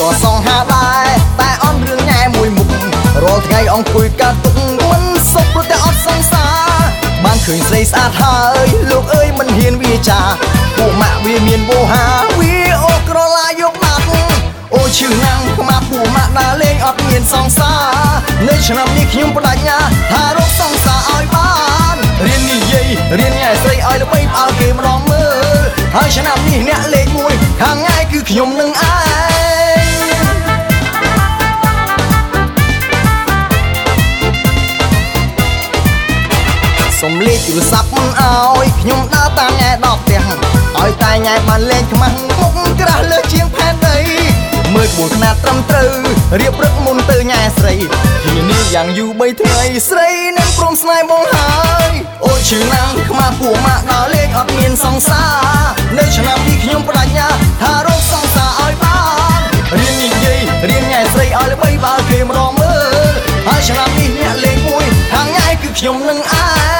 ក៏សងហាដែរតែអន់រឿងញ៉ែមួយមុខរាល់ថ្ងៃអង្គុយកាត់ទុកមិនសុខព្រោះតែអត់សង្សារបានឃើញស្រីស្អាតហើយលោកអើយមិនហ៊ានវាចាពួកម៉ាក់វាមានវោហាវាអូក្រឡាយកបាត់អូឈឺណាំងខ្មាស់ពួកម៉ាក់ដើរលេងអត់មានសង្សារនៅឆ្នាំនេះខ្ញុំបដញ្ញា ថារកសង្សារឲ្យបានរៀននិយាយរៀនញ៉ែស្រីឲ្យល្បីផ្អើលគេម្ដងមើលហើយឆ្នាំនេះអ្នកលេខ1ខាងថ្ងៃគឺខ្ញុំនឹងឯង សុំលេខទូរស័ព្ទមិនអោយខ្ញុំដើរតាមញ៉ែដល់ផ្ទះឲ្យតែញ៉ែបានលេងខ្មាស់មុខក្រាស់លើជាងផែនដីមើលក្បួនខ្នាតត្រឹមត្រូវរៀបរឹកមុនទៅញ៉ែស្រីធានាយ៉ាងយូរ3ថ្ងៃស្រីនឹងព្រមស្នេហ៍បងហើយអូឈឺណាំងខ្មាស់ពួកម៉ាក់ដល់លេងអត់មានសង្សារនៅឆ្នាំនេះខ្ញុំបដញ្ញាថារកសង្សារឲ្យបានរៀននិយាយរៀនញ៉ែស្រីឲ្យល្បីបើគេម្ដងមើលហើយឆ្នាំនេះអ្នកលេងមួយខាងញ៉ែគឺខ្ញុំនឹងឯង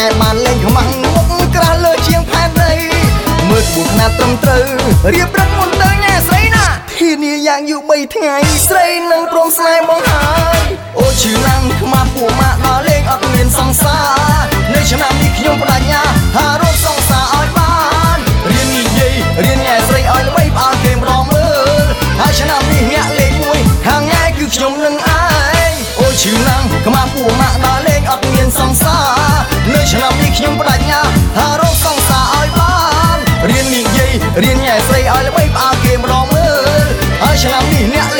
ឲ្យតែញ៉ែបានលេងខ្មាំងមុខក្រាស់លើជាងផែនដីមើលក្បួនខ្នាតត្រឹមត្រូវរៀបរឹកមុនទៅញ៉ែស្រីណាធានាយ៉ាងយូរ3ថ្ងៃស្រីនឹងព្រមស្នេហ៍បងហើយ ឲ្យល្បីផ្អើលគេម្ដងមើលហើយឆ្នាំនេះអ្នក